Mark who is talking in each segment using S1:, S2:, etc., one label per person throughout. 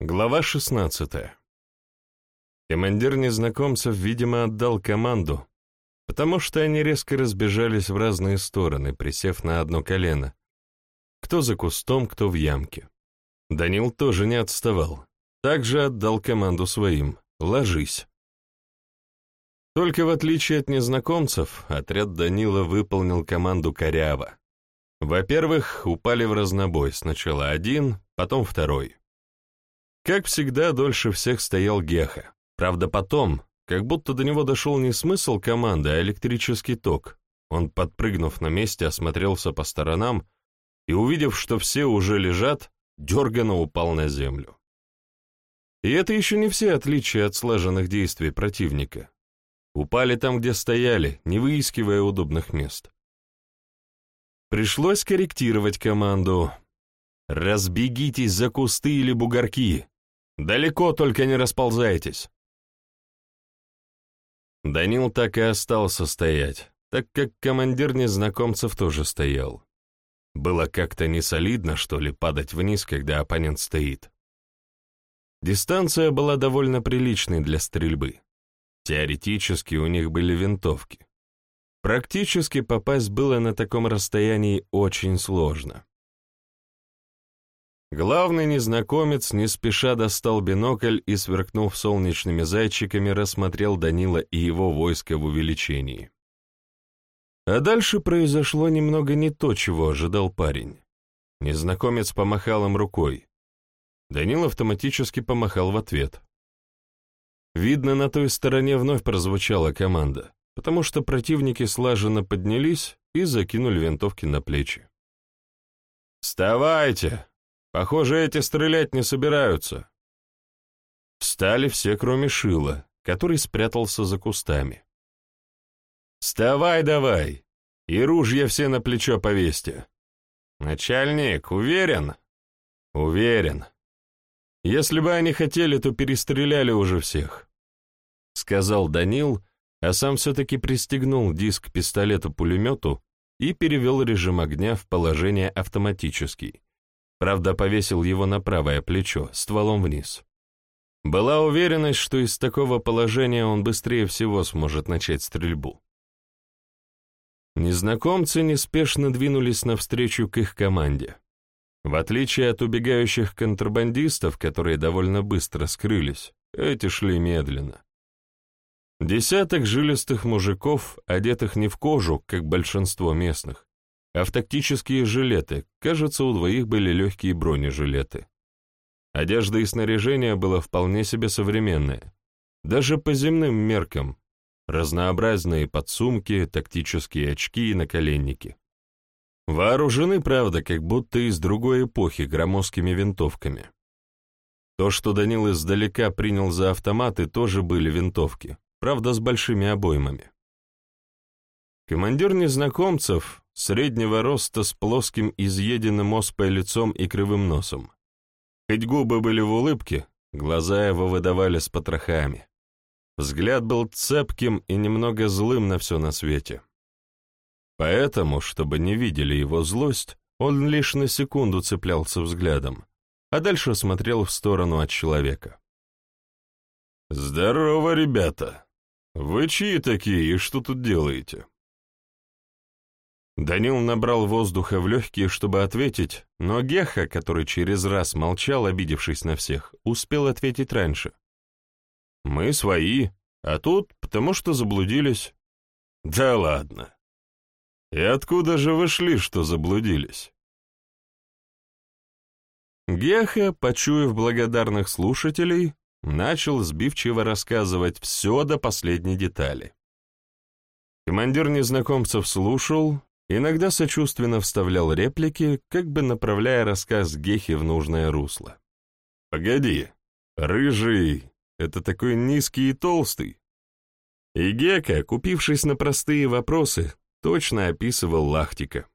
S1: Глава 16. Командир незнакомцев, видимо, отдал команду, потому что они резко разбежались в разные стороны, присев на одно колено. Кто за кустом, кто в ямке. Данил тоже не отставал. Также отдал команду своим «ложись». Только в отличие от незнакомцев, отряд Данила выполнил команду коряво. Во-первых, упали в разнобой, сначала один, потом второй. Как всегда, дольше всех стоял Геха. Правда, потом, как будто до него дошел не смысл команды, а электрический ток. Он, подпрыгнув на месте, осмотрелся по сторонам и, увидев, что все уже лежат, дерганно упал на землю. И это еще не все отличия от слаженных действий противника. Упали там, где стояли, не выискивая удобных мест. Пришлось корректировать команду. «Разбегитесь за кусты или бугорки! Далеко только не расползайтесь. Данил так и остался стоять, так как командир незнакомцев тоже стоял. Было как-то несолидно, что ли, падать вниз, когда оппонент стоит. Дистанция была довольно приличной для стрельбы. Теоретически у них были винтовки. Практически попасть было на таком расстоянии очень сложно. Главный незнакомец не спеша достал бинокль и, сверкнув солнечными зайчиками, рассмотрел Данила и его войско в увеличении. А дальше произошло немного не то, чего ожидал парень. Незнакомец помахал им рукой. Данил автоматически помахал в ответ. Видно, на той стороне вновь прозвучала команда, потому что противники слаженно поднялись и закинули винтовки на плечи. «Вставайте!» Похоже, эти стрелять не собираются. Встали все, кроме Шила, который спрятался за кустами. «Вставай давай! И ружья все на плечо повесьте!» «Начальник, уверен?» «Уверен. Если бы они хотели, то перестреляли уже всех», — сказал Данил, а сам все-таки пристегнул диск пистолета-пулемету и перевел режим огня в положение автоматический Правда, повесил его на правое плечо, стволом вниз. Была уверенность, что из такого положения он быстрее всего сможет начать стрельбу. Незнакомцы неспешно двинулись навстречу к их команде. В отличие от убегающих контрабандистов, которые довольно быстро скрылись, эти шли медленно. Десяток жилистых мужиков, одетых не в кожу, как большинство местных, а в тактические жилеты, кажется, у двоих были легкие бронежилеты. Одежда и снаряжение было вполне себе современное, даже по земным меркам, разнообразные подсумки, тактические очки и наколенники. Вооружены, правда, как будто из другой эпохи громоздкими винтовками. То, что Данил издалека принял за автоматы, тоже были винтовки, правда, с большими обоймами. Командир незнакомцев, среднего роста с плоским изъеденным оспой лицом и кривым носом. Хоть губы были в улыбке, глаза его выдавали с потрохами. Взгляд был цепким и немного злым на все на свете. Поэтому, чтобы не видели его злость, он лишь на секунду цеплялся взглядом, а дальше смотрел в сторону от человека. «Здорово, ребята! Вы чьи такие и что тут делаете?» Данил набрал воздуха в легкие, чтобы ответить, но Геха, который через раз молчал, обидевшись на всех, успел ответить раньше. «Мы свои, а тут потому что заблудились». «Да ладно. И откуда же вы шли, что заблудились?» Геха, почуяв благодарных слушателей, начал сбивчиво рассказывать все до последней детали. Командир незнакомцев слушал, Иногда сочувственно вставлял реплики, как бы направляя рассказ Гехи в нужное русло. «Погоди, рыжий — это такой низкий и толстый». И Гека, купившись на простые вопросы, точно описывал Лахтика.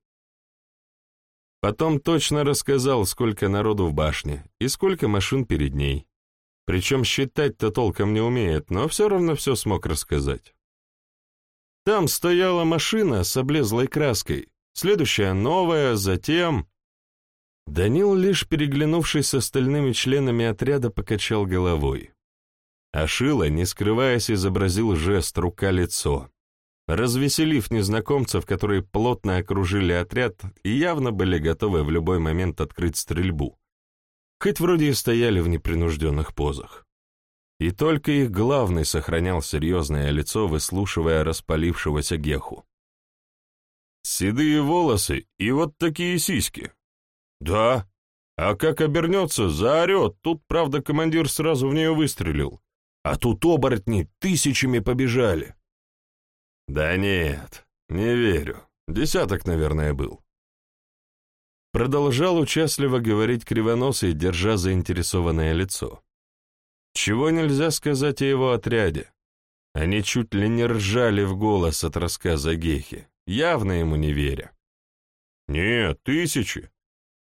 S1: Потом точно рассказал, сколько народу в башне и сколько машин перед ней. Причем считать-то толком не умеет, но все равно все смог рассказать. Там стояла машина с облезлой краской, следующая новая, затем... Данил, лишь переглянувшись с остальными членами отряда, покачал головой. Ашила, не скрываясь, изобразил жест рука-лицо, развеселив незнакомцев, которые плотно окружили отряд и явно были готовы в любой момент открыть стрельбу, хоть вроде и стояли в непринужденных позах. И только их главный сохранял серьезное лицо, выслушивая распалившегося Геху. «Седые волосы и вот такие сиськи». «Да. А как обернется, заорет. Тут, правда, командир сразу в нее выстрелил. А тут оборотни тысячами побежали». «Да нет, не верю. Десяток, наверное, был». Продолжал участливо говорить кривоносый, держа заинтересованное лицо. Чего нельзя сказать о его отряде? Они чуть ли не ржали в голос от рассказа Гехи, явно ему не веря. «Нет, тысячи.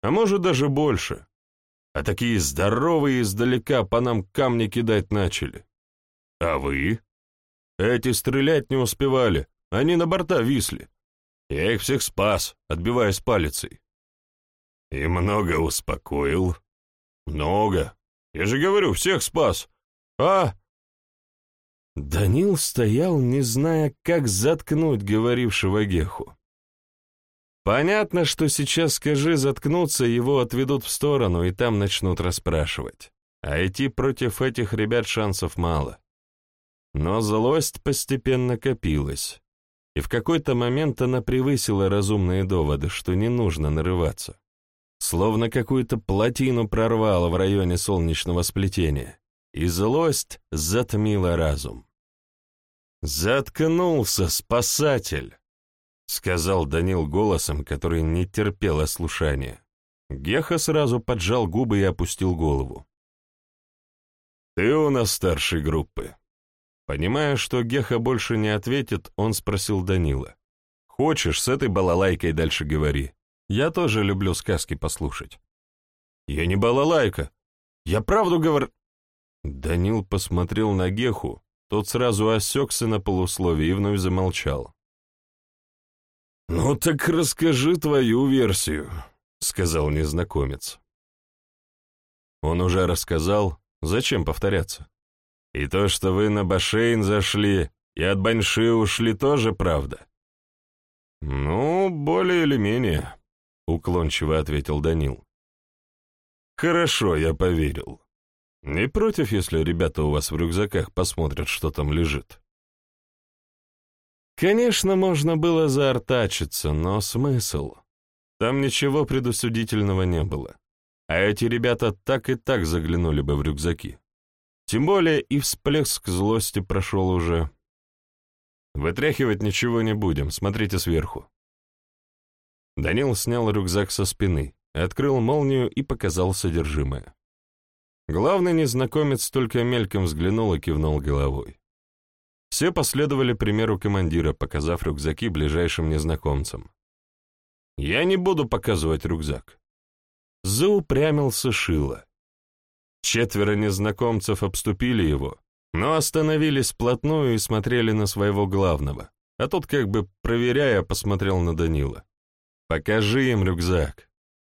S1: А может, даже больше. А такие здоровые издалека по нам камни кидать начали. А вы? Эти стрелять не успевали, они на борта висли. Я их всех спас, отбиваясь палицей. И много успокоил? Много. Я же говорю, всех спас. А? Данил стоял, не зная, как заткнуть говорившего Геху. Понятно, что сейчас скажи заткнуться, его отведут в сторону, и там начнут расспрашивать. А идти против этих ребят шансов мало. Но злость постепенно копилась, и в какой-то момент она превысила разумные доводы, что не нужно нарываться. Словно какую-то плотину прорвало в районе солнечного сплетения, и злость затмила разум. «Заткнулся, спасатель!» — сказал Данил голосом, который не терпел ослушания. Геха сразу поджал губы и опустил голову. «Ты у нас старшей группы». Понимая, что Геха больше не ответит, он спросил Данила. «Хочешь, с этой балалайкой дальше говори. Я тоже люблю сказки послушать». «Я не балалайка. Я правду говорю...» Данил посмотрел на Геху, тот сразу осекся на полусловие и вновь замолчал. «Ну так расскажи твою версию», — сказал незнакомец. Он уже рассказал, зачем повторяться. И то, что вы на Башейн зашли и от Баньши ушли, тоже правда? Ну, более или менее уклончиво ответил Данил. Хорошо, я поверил. Не против, если ребята у вас в рюкзаках посмотрят, что там лежит? Конечно, можно было заортачиться, но смысл? Там ничего предосудительного не было. А эти ребята так и так заглянули бы в рюкзаки. Тем более и всплеск злости прошел уже. Вытряхивать ничего не будем, смотрите сверху. Данил снял рюкзак со спины, открыл молнию и показал содержимое. Главный незнакомец только мельком взглянул и кивнул головой. Все последовали примеру командира, показав рюкзаки ближайшим незнакомцам. «Я не буду показывать рюкзак». Заупрямился Шила. Четверо незнакомцев обступили его, но остановились вплотную и смотрели на своего главного, а тот, как бы проверяя, посмотрел на Данила. «Покажи им рюкзак».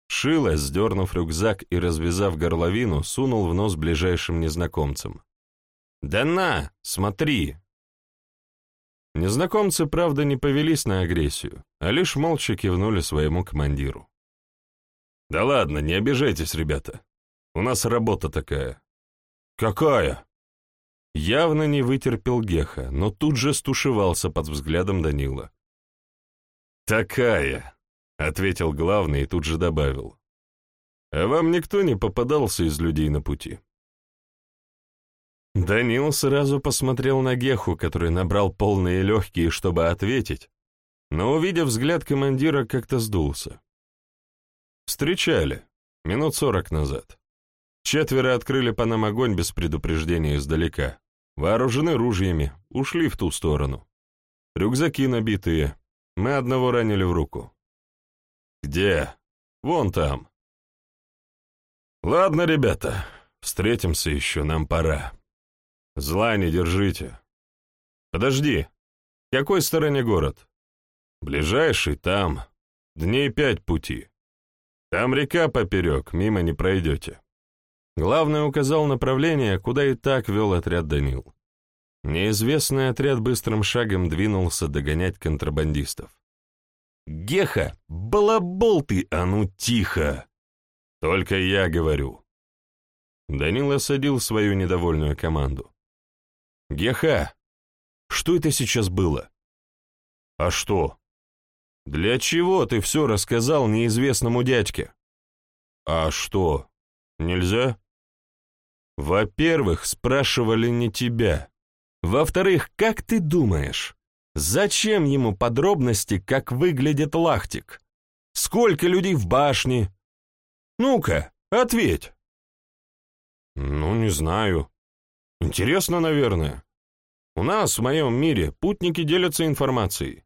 S1: Шило, сдернув рюкзак и развязав горловину, сунул в нос ближайшим незнакомцам. «Да на, смотри!» Незнакомцы, правда, не повелись на агрессию, а лишь молча кивнули своему командиру. «Да ладно, не обижайтесь, ребята. У нас работа такая». «Какая?» Явно не вытерпел Геха, но тут же стушевался под взглядом Данила. «Такая!» Ответил главный и тут же добавил. А вам никто не попадался из людей на пути? Данил сразу посмотрел на Геху, который набрал полные легкие, чтобы ответить, но, увидев взгляд командира, как-то сдулся. Встречали, минут сорок назад. Четверо открыли по нам огонь без предупреждения издалека. Вооружены ружьями, ушли в ту сторону. Рюкзаки набитые. Мы одного ранили в руку. «Где?» «Вон там». «Ладно, ребята, встретимся еще, нам пора. Зла не держите. Подожди, в какой стороне город?» «Ближайший там. Дней пять пути. Там река поперек, мимо не пройдете. Главный указал направление, куда и так вел отряд Данил. Неизвестный отряд быстрым шагом двинулся догонять контрабандистов. «Геха, балабол ты, а ну тихо!» «Только я говорю». Данил осадил свою недовольную команду. «Геха, что это сейчас было?» «А что?» «Для чего ты все рассказал неизвестному дядьке?» «А что, нельзя?» «Во-первых, спрашивали не тебя. Во-вторых, как ты думаешь, зачем ему подробности, как выглядит лахтик? Сколько людей в башне? Ну-ка, ответь!» «Ну, не знаю. Интересно, наверное. У нас, в моем мире, путники делятся информацией.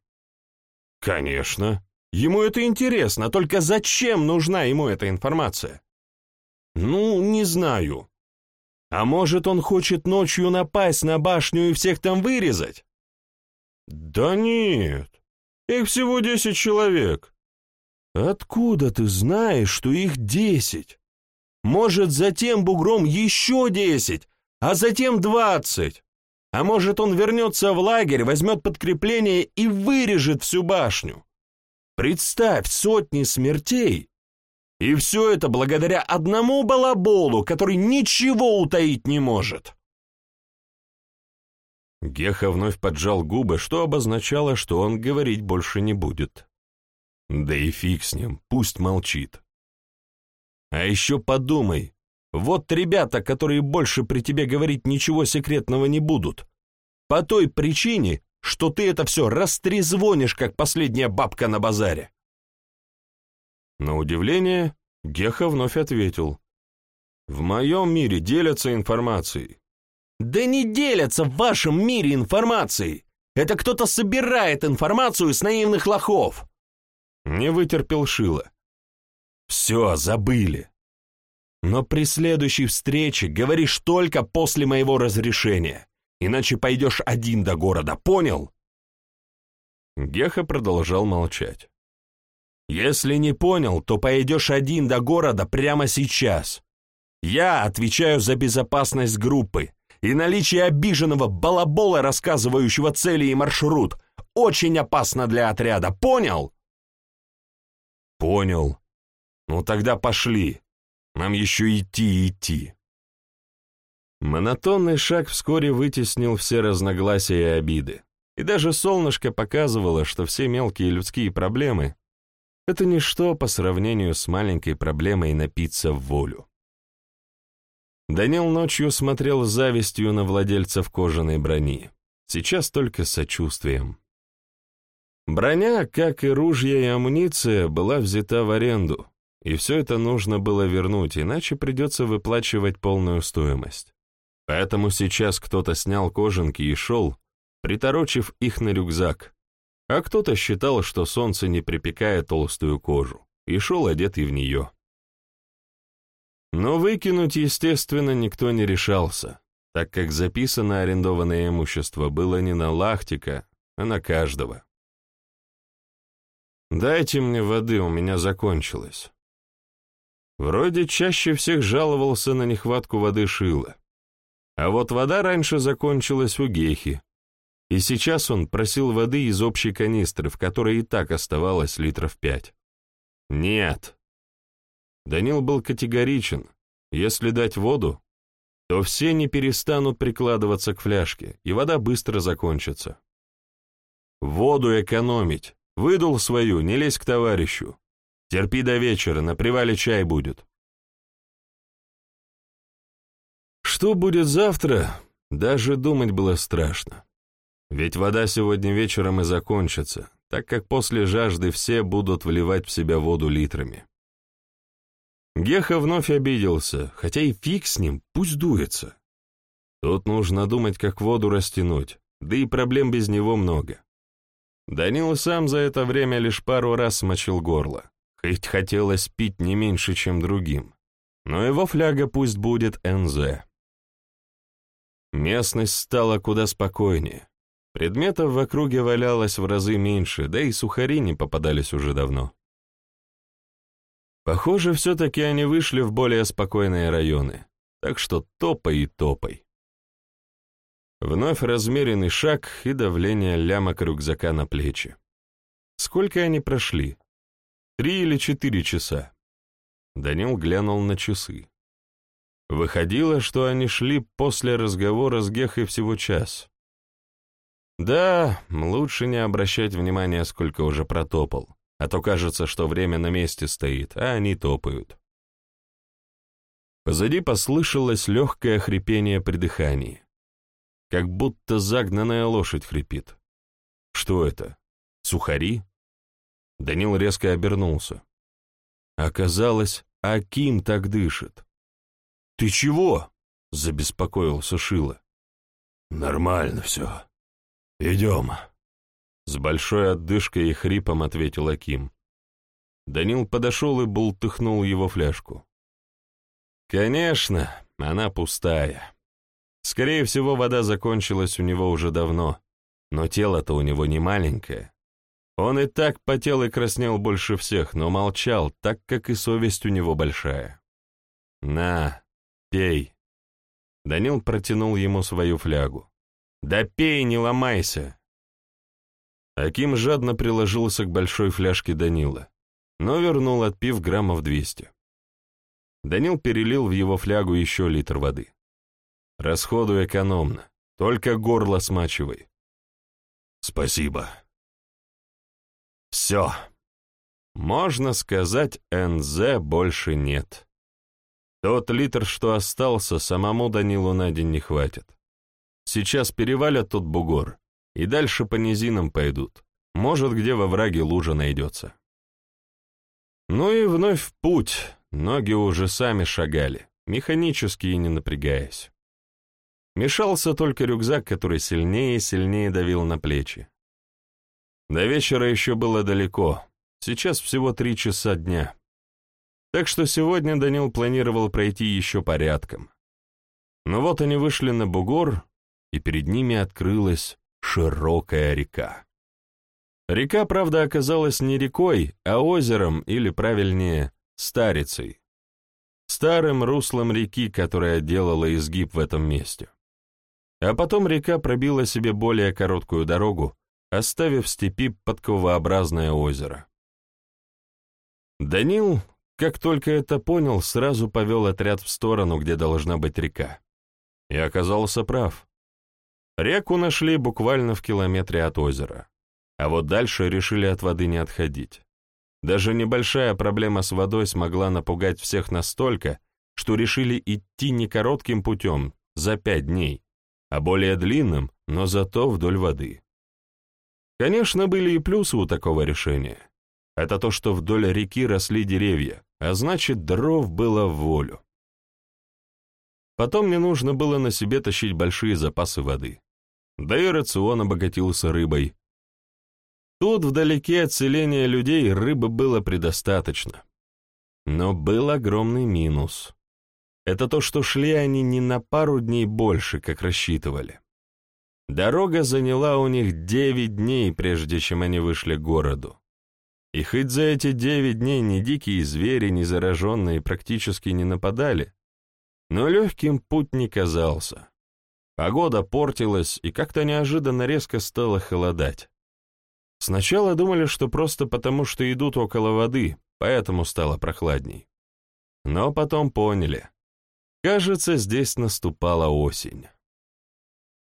S1: Конечно. Ему это интересно, только зачем нужна ему эта информация? Ну, не знаю. А может, он хочет ночью напасть на башню и всех там вырезать? Да нет, их всего десять человек. Откуда ты знаешь, что их десять? Может, за тем бугром еще десять, а затем двадцать? А может, он вернется в лагерь, возьмет подкрепление и вырежет всю башню? Представь сотни смертей, и все это благодаря одному балаболу, который ничего утаить не может. Геха вновь поджал губы, что обозначало, что он говорить больше не будет. Да и фиг с ним, пусть молчит. А еще подумай, вот ребята, которые больше при тебе говорить ничего секретного не будут. По той причине, что ты это все растрезвонишь, как последняя бабка на базаре. На удивление, Геха вновь ответил. В моем мире делятся информацией. Да не делятся в вашем мире информацией. Это кто-то собирает информацию с наивных лохов. Не вытерпел Шила. Все, забыли но при следующей встрече говоришь только после моего разрешения, иначе пойдешь один до города, понял?» Геха продолжал молчать. «Если не понял, то пойдешь один до города прямо сейчас. Я отвечаю за безопасность группы, и наличие обиженного балабола, рассказывающего цели и маршрут, очень опасно для отряда, понял?» «Понял. Ну тогда пошли. Нам еще идти и идти. Монотонный шаг вскоре вытеснил все разногласия и обиды. И даже солнышко показывало, что все мелкие людские проблемы — это ничто по сравнению с маленькой проблемой напиться в волю. Данил ночью смотрел с завистью на владельцев кожаной брони, сейчас только с сочувствием. Броня, как и ружья и амуниция, была взята в аренду, и все это нужно было вернуть, иначе придется выплачивать полную стоимость. Поэтому сейчас кто-то снял кожанки и шел, приторочив их на рюкзак, а кто-то считал, что солнце не припекает толстую кожу, и шел одетый в нее. Но выкинуть, естественно, никто не решался, так как записано арендованное имущество было не на Лахтика, а на каждого. «Дайте мне воды, у меня закончилось». Вроде чаще всех жаловался на нехватку воды Шила. А вот вода раньше закончилась у Гехи, и сейчас он просил воды из общей канистры, в которой и так оставалось литров пять. Нет. Данил был категоричен. Если дать воду, то все не перестанут прикладываться к фляжке, и вода быстро закончится. Воду экономить. Выдул свою, не лезь к товарищу. Терпи до вечера, на привале чай будет. Что будет завтра, даже думать было страшно. Ведь вода сегодня вечером и закончится, так как после жажды все будут вливать в себя воду литрами. Геха вновь обиделся, хотя и фиг с ним, пусть дуется. Тут нужно думать, как воду растянуть, да и проблем без него много. Данил сам за это время лишь пару раз смочил горло. Хоть хотелось пить не меньше, чем другим, но его фляга пусть будет НЗ. Местность стала куда спокойнее. Предметов в округе валялось в разы меньше, да и сухари не попадались уже давно. Похоже, все-таки они вышли в более спокойные районы, так что топай и топай. Вновь размеренный шаг и давление лямок рюкзака на плечи. Сколько они прошли? Три или четыре часа? Данил глянул на часы. Выходило, что они шли после разговора с Гехой всего час. Да, лучше не обращать внимания, сколько уже протопал, а то кажется, что время на месте стоит, а они топают. Позади послышалось легкое хрипение при дыхании, как будто загнанная лошадь хрипит. Что это? Сухари? Данил резко обернулся. Оказалось, Аким так дышит. «Ты чего?» — забеспокоился Шила.
S2: «Нормально все. Идем».
S1: С большой отдышкой и хрипом ответил Аким. Данил подошел и бултыхнул его фляжку. «Конечно, она пустая. Скорее всего, вода закончилась у него уже давно, но тело-то у него не маленькое. Он и так потел и краснел больше всех, но молчал, так как и совесть у него большая. «На, пей». Данил протянул ему свою флягу. «Да пей, не ломайся!» Аким жадно приложился к большой фляжке Данила, но вернул, отпив граммов двести. Данил перелил в его флягу еще литр воды. «Расходуй экономно, только горло смачивай».
S2: «Спасибо»,
S1: все. Можно сказать, НЗ больше нет. Тот литр, что остался, самому Данилу на день не хватит. Сейчас перевалят тут бугор, и дальше по низинам пойдут. Может, где во враге лужа найдется. Ну и вновь в путь, ноги уже сами шагали, механически и не напрягаясь. Мешался только рюкзак, который сильнее и сильнее давил на плечи. До вечера еще было далеко, сейчас всего три часа дня. Так что сегодня Данил планировал пройти еще порядком. Но вот они вышли на бугор, и перед ними открылась широкая река. Река, правда, оказалась не рекой, а озером, или, правильнее, старицей. Старым руслом реки, которая делала изгиб в этом месте. А потом река пробила себе более короткую дорогу, оставив в степи подковообразное озеро. Данил, как только это понял, сразу повел отряд в сторону, где должна быть река. И оказался прав. Реку нашли буквально в километре от озера. А вот дальше решили от воды не отходить. Даже небольшая проблема с водой смогла напугать всех настолько, что решили идти не коротким путем, за пять дней, а более длинным, но зато вдоль воды. Конечно, были и плюсы у такого решения. Это то, что вдоль реки росли деревья, а значит, дров было в волю. Потом не нужно было на себе тащить большие запасы воды. Да и рацион обогатился рыбой. Тут, вдалеке от селения людей, рыбы было предостаточно. Но был огромный минус. Это то, что шли они не на пару дней больше, как рассчитывали. Дорога заняла у них девять дней, прежде чем они вышли к городу. И хоть за эти девять дней ни дикие звери, ни зараженные практически не нападали, но легким путь не казался. Погода портилась, и как-то неожиданно резко стало холодать. Сначала думали, что просто потому, что идут около воды, поэтому стало прохладней. Но потом поняли. Кажется, здесь наступала осень.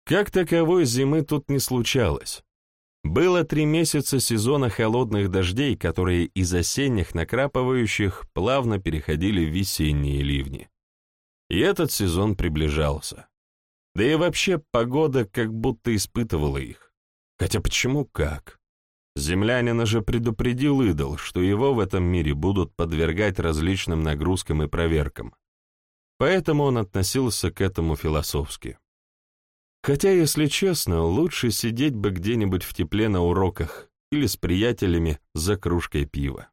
S1: Как таковой зимы тут не случалось. Было три месяца сезона холодных дождей, которые из осенних накрапывающих плавно переходили в весенние ливни. И этот сезон приближался. Да и вообще погода как будто испытывала их. Хотя почему как? Землянина же предупредил идол, что его в этом мире будут подвергать различным нагрузкам и проверкам. Поэтому он относился к этому философски. Хотя, если честно, лучше сидеть бы где-нибудь в тепле на уроках или с приятелями за кружкой пива.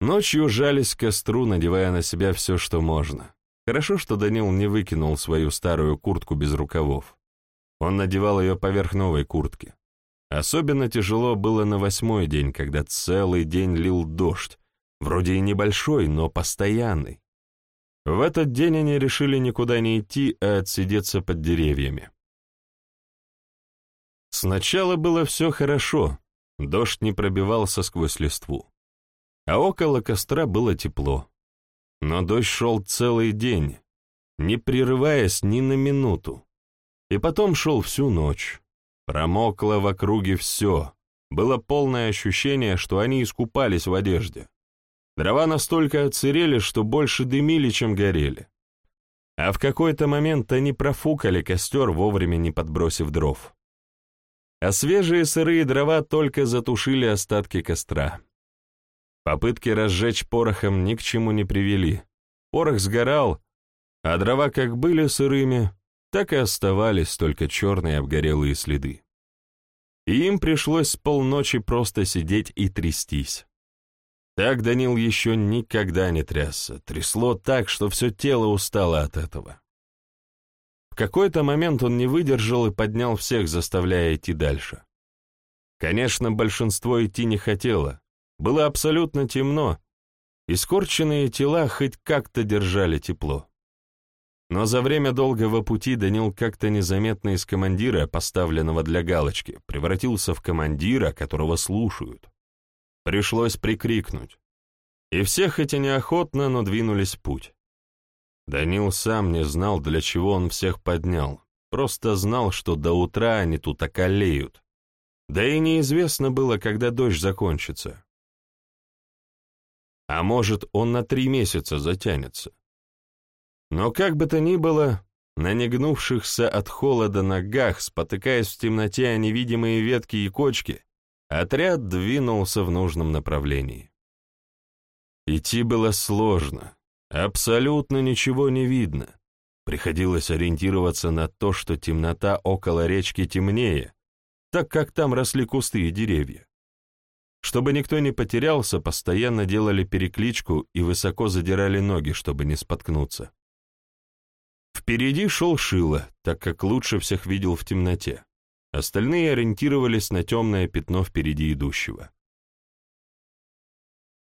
S1: Ночью жались к костру, надевая на себя все, что можно. Хорошо, что Данил не выкинул свою старую куртку без рукавов. Он надевал ее поверх новой куртки. Особенно тяжело было на восьмой день, когда целый день лил дождь, Вроде и небольшой, но постоянный. В этот день они решили никуда не идти, а отсидеться под деревьями. Сначала было все хорошо, дождь не пробивался сквозь листву, а около костра было тепло. Но дождь шел целый день, не прерываясь ни на минуту, и потом шел всю ночь. Промокло в округе все, было полное ощущение, что они искупались в одежде. Дрова настолько отсырели, что больше дымили, чем горели. А в какой-то момент они профукали костер, вовремя не подбросив дров. А свежие сырые дрова только затушили остатки костра. Попытки разжечь порохом ни к чему не привели. Порох сгорал, а дрова как были сырыми, так и оставались только черные обгорелые следы. И им пришлось полночи просто сидеть и трястись. Так Данил еще никогда не трясся, трясло так, что все тело устало от этого. В какой-то момент он не выдержал и поднял всех, заставляя идти дальше. Конечно, большинство идти не хотело, было абсолютно темно, и скорченные тела хоть как-то держали тепло. Но за время долгого пути Данил как-то незаметно из командира, поставленного для галочки, превратился в командира, которого слушают. Пришлось прикрикнуть. И все хоть и неохотно, но двинулись в путь. Данил сам не знал, для чего он всех поднял, просто знал, что до утра они тут околеют. Да и неизвестно было, когда дождь закончится. А может, он на три месяца затянется. Но как бы то ни было, на негнувшихся от холода ногах, спотыкаясь в темноте о невидимые ветки и кочки, Отряд двинулся в нужном направлении. Идти было сложно, абсолютно ничего не видно. Приходилось ориентироваться на то, что темнота около речки темнее, так как там росли кусты и деревья. Чтобы никто не потерялся, постоянно делали перекличку и высоко задирали ноги, чтобы не споткнуться. Впереди шел Шило, так как лучше всех видел в темноте. Остальные ориентировались на темное пятно впереди идущего.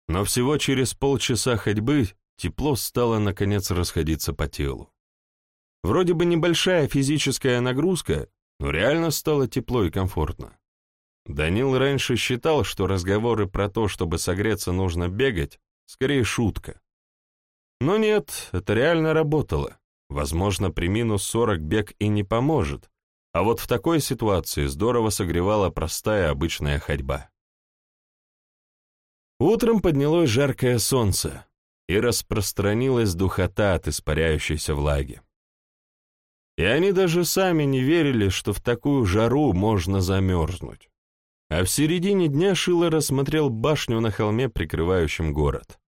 S1: Но всего через полчаса ходьбы тепло стало наконец расходиться по телу. Вроде бы небольшая физическая нагрузка, но реально стало тепло и комфортно. Данил раньше считал, что разговоры про то, чтобы согреться нужно бегать, скорее шутка. Но нет, это реально работало. Возможно, при минус 40 бег и не поможет, а вот в такой ситуации здорово согревала простая обычная ходьба. Утром поднялось жаркое солнце, и распространилась духота от испаряющейся влаги. И они даже сами не верили, что в такую жару можно замерзнуть. А в середине дня Шило рассмотрел башню на холме, прикрывающем город.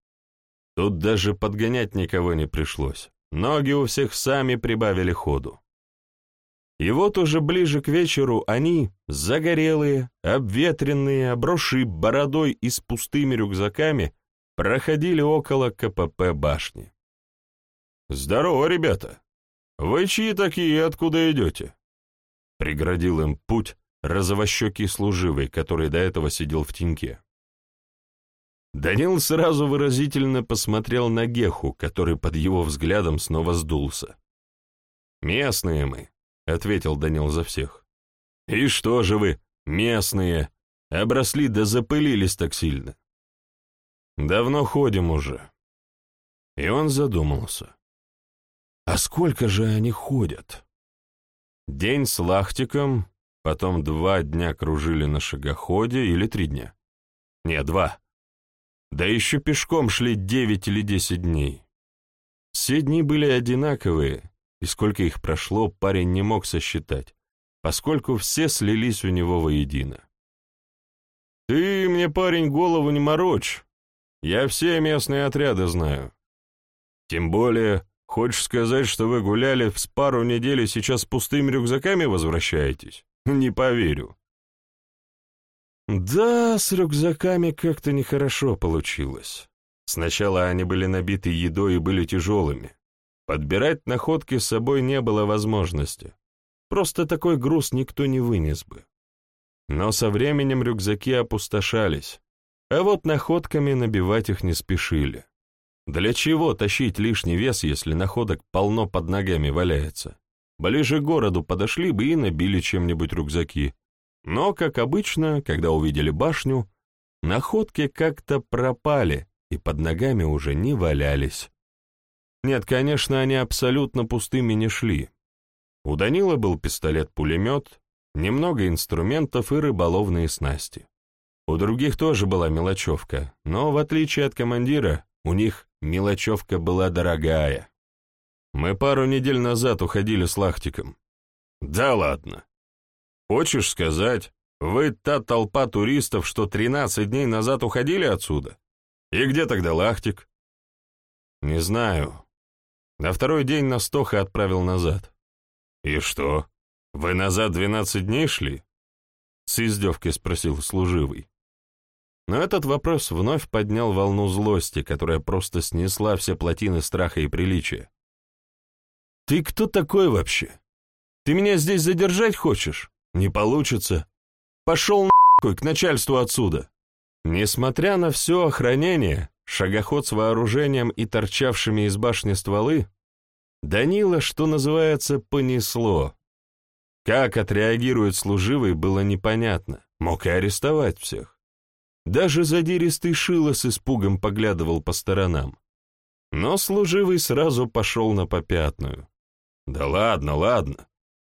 S1: Тут даже подгонять никого не пришлось. Ноги у всех сами прибавили ходу. И вот уже ближе к вечеру они, загорелые, обветренные, обросшие бородой и с пустыми рюкзаками, проходили около КПП башни. «Здорово, ребята! Вы чьи такие и откуда идете?» Преградил им путь розовощекий служивый, который до этого сидел в теньке. Данил сразу выразительно посмотрел на Геху, который под его взглядом снова сдулся. «Местные мы, — ответил Данил за всех. «И что же вы, местные, обросли да запылились так сильно?» «Давно ходим уже». И он задумался. «А сколько же они ходят?» День с лахтиком, потом два дня кружили на шагоходе или три дня. Не, два. Да еще пешком шли девять или десять дней. Все дни были одинаковые, и сколько их прошло, парень не мог сосчитать, поскольку все слились у него воедино. «Ты мне, парень, голову не морочь. Я все местные отряды знаю. Тем более, хочешь сказать, что вы гуляли с пару недель и сейчас с пустыми рюкзаками возвращаетесь? Не поверю». Да, с рюкзаками как-то нехорошо получилось. Сначала они были набиты едой и были тяжелыми. Подбирать находки с собой не было возможности. Просто такой груз никто не вынес бы. Но со временем рюкзаки опустошались, А вот находками набивать их не спешили. Для чего тащить лишний вес, если находок полно под ногами валяется? Ближе к городу подошли бы и набили чем-нибудь рюкзаки. Но, как обычно, когда увидели башню, находки как-то пропали и под ногами уже не валялись. Нет, конечно, они абсолютно пустыми не шли. У Данила был пистолет-пулемет, немного инструментов и рыболовные снасти. У других тоже была мелочевка, но, в отличие от командира, у них мелочевка была дорогая. Мы пару недель назад уходили с Лахтиком. Да ладно. Хочешь сказать, вы та толпа туристов, что 13 дней назад уходили отсюда? И где тогда Лахтик? Не знаю. На второй день нас Тоха отправил назад. И что, вы назад 12 дней шли? С издевкой спросил служивый. Но этот вопрос вновь поднял волну злости, которая просто снесла все плотины страха и приличия. «Ты кто такой вообще? Ты меня здесь задержать хочешь? Не получится. Пошел нахуй к начальству отсюда!» Несмотря на все охранение, шагоход с вооружением и торчавшими из башни стволы, Данила, что называется, понесло. Как отреагирует служивый, было непонятно. Мог и арестовать всех. Даже задиристый Шило с испугом поглядывал по сторонам. Но служивый сразу пошел на попятную. «Да ладно, ладно.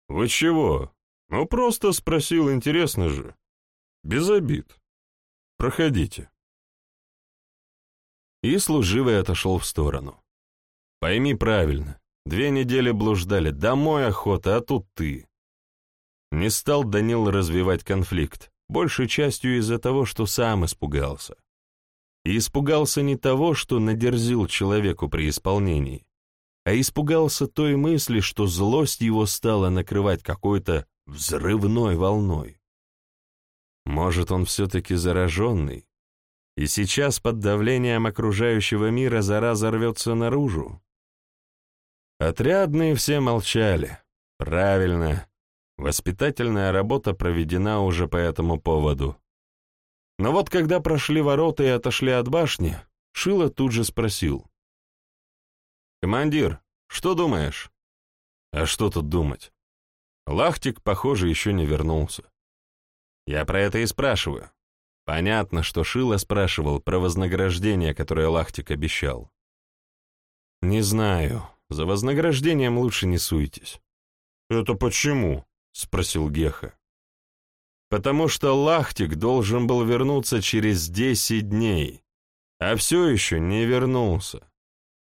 S1: Вы чего? Ну, просто спросил, интересно же. Без обид. Проходите». И служивый отошел в сторону. «Пойми правильно, две недели блуждали, домой охота, а тут ты». Не стал Данил развивать конфликт большей частью из-за того, что сам испугался. И испугался не того, что надерзил человеку при исполнении, а испугался той мысли, что злость его стала накрывать какой-то взрывной волной. Может, он все-таки зараженный, и сейчас под давлением окружающего мира зараза рвется наружу? Отрядные все молчали. Правильно, Воспитательная работа проведена уже по этому поводу. Но вот когда прошли ворота и отошли от башни, Шило тут же спросил. «Командир, что думаешь?» «А что тут думать?» Лахтик, похоже, еще не вернулся. «Я про это и спрашиваю. Понятно, что Шило спрашивал про вознаграждение, которое Лахтик обещал. «Не знаю. За вознаграждением лучше не суйтесь». «Это почему?» — спросил Геха. «Потому что Лахтик должен был вернуться через десять дней, а все еще не вернулся.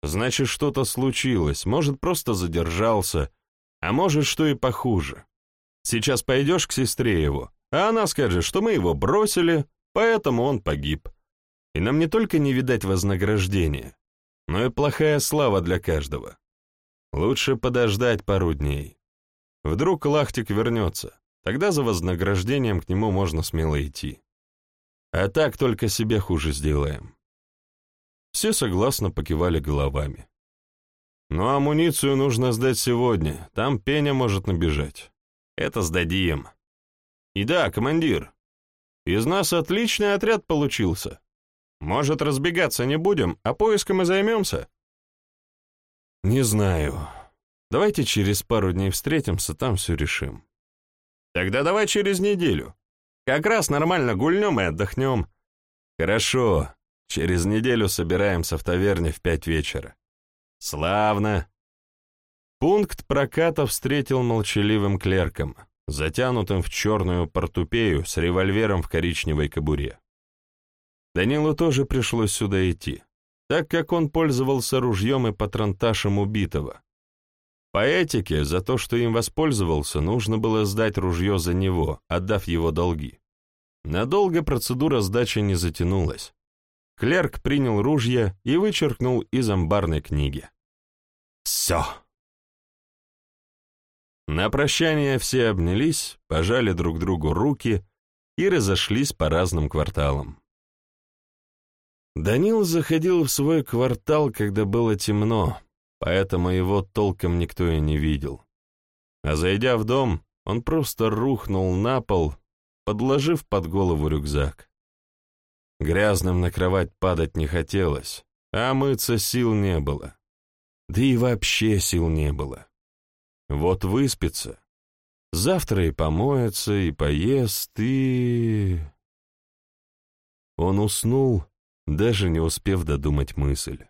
S1: Значит, что-то случилось, может, просто задержался, а может, что и похуже. Сейчас пойдешь к сестре его, а она скажет, что мы его бросили, поэтому он погиб. И нам не только не видать вознаграждения, но и плохая слава для каждого. Лучше подождать пару дней. Вдруг Лахтик вернется, тогда за вознаграждением к нему можно смело идти. А так только себе хуже сделаем. Все согласно покивали головами. Ну, амуницию нужно сдать сегодня, там Пеня может набежать. Это сдадим. И да, командир, из нас отличный отряд получился. Может, разбегаться не будем, а поиском и займемся? Не знаю. Давайте через пару дней встретимся, там все решим. Тогда давай через неделю. Как раз нормально гульнем и отдохнем. Хорошо. Через неделю собираемся в таверне в пять вечера. Славно. Пункт проката встретил молчаливым клерком, затянутым в черную портупею с револьвером в коричневой кобуре. Данилу тоже пришлось сюда идти, так как он пользовался ружьем и патронташем убитого, по этике, за то, что им воспользовался, нужно было сдать ружье за него, отдав его долги. Надолго процедура сдачи не затянулась. Клерк принял ружье и вычеркнул из амбарной книги. «Все!» На прощание все обнялись, пожали друг другу руки и разошлись по разным кварталам. Данил заходил в свой квартал, когда было темно, поэтому его толком никто и не видел. А зайдя в дом, он просто рухнул на пол, подложив под голову рюкзак. Грязным на кровать падать не хотелось, а мыться сил не было. Да и вообще сил не было. Вот выспится. Завтра и помоется, и поест, и... Он уснул, даже не успев додумать мысль.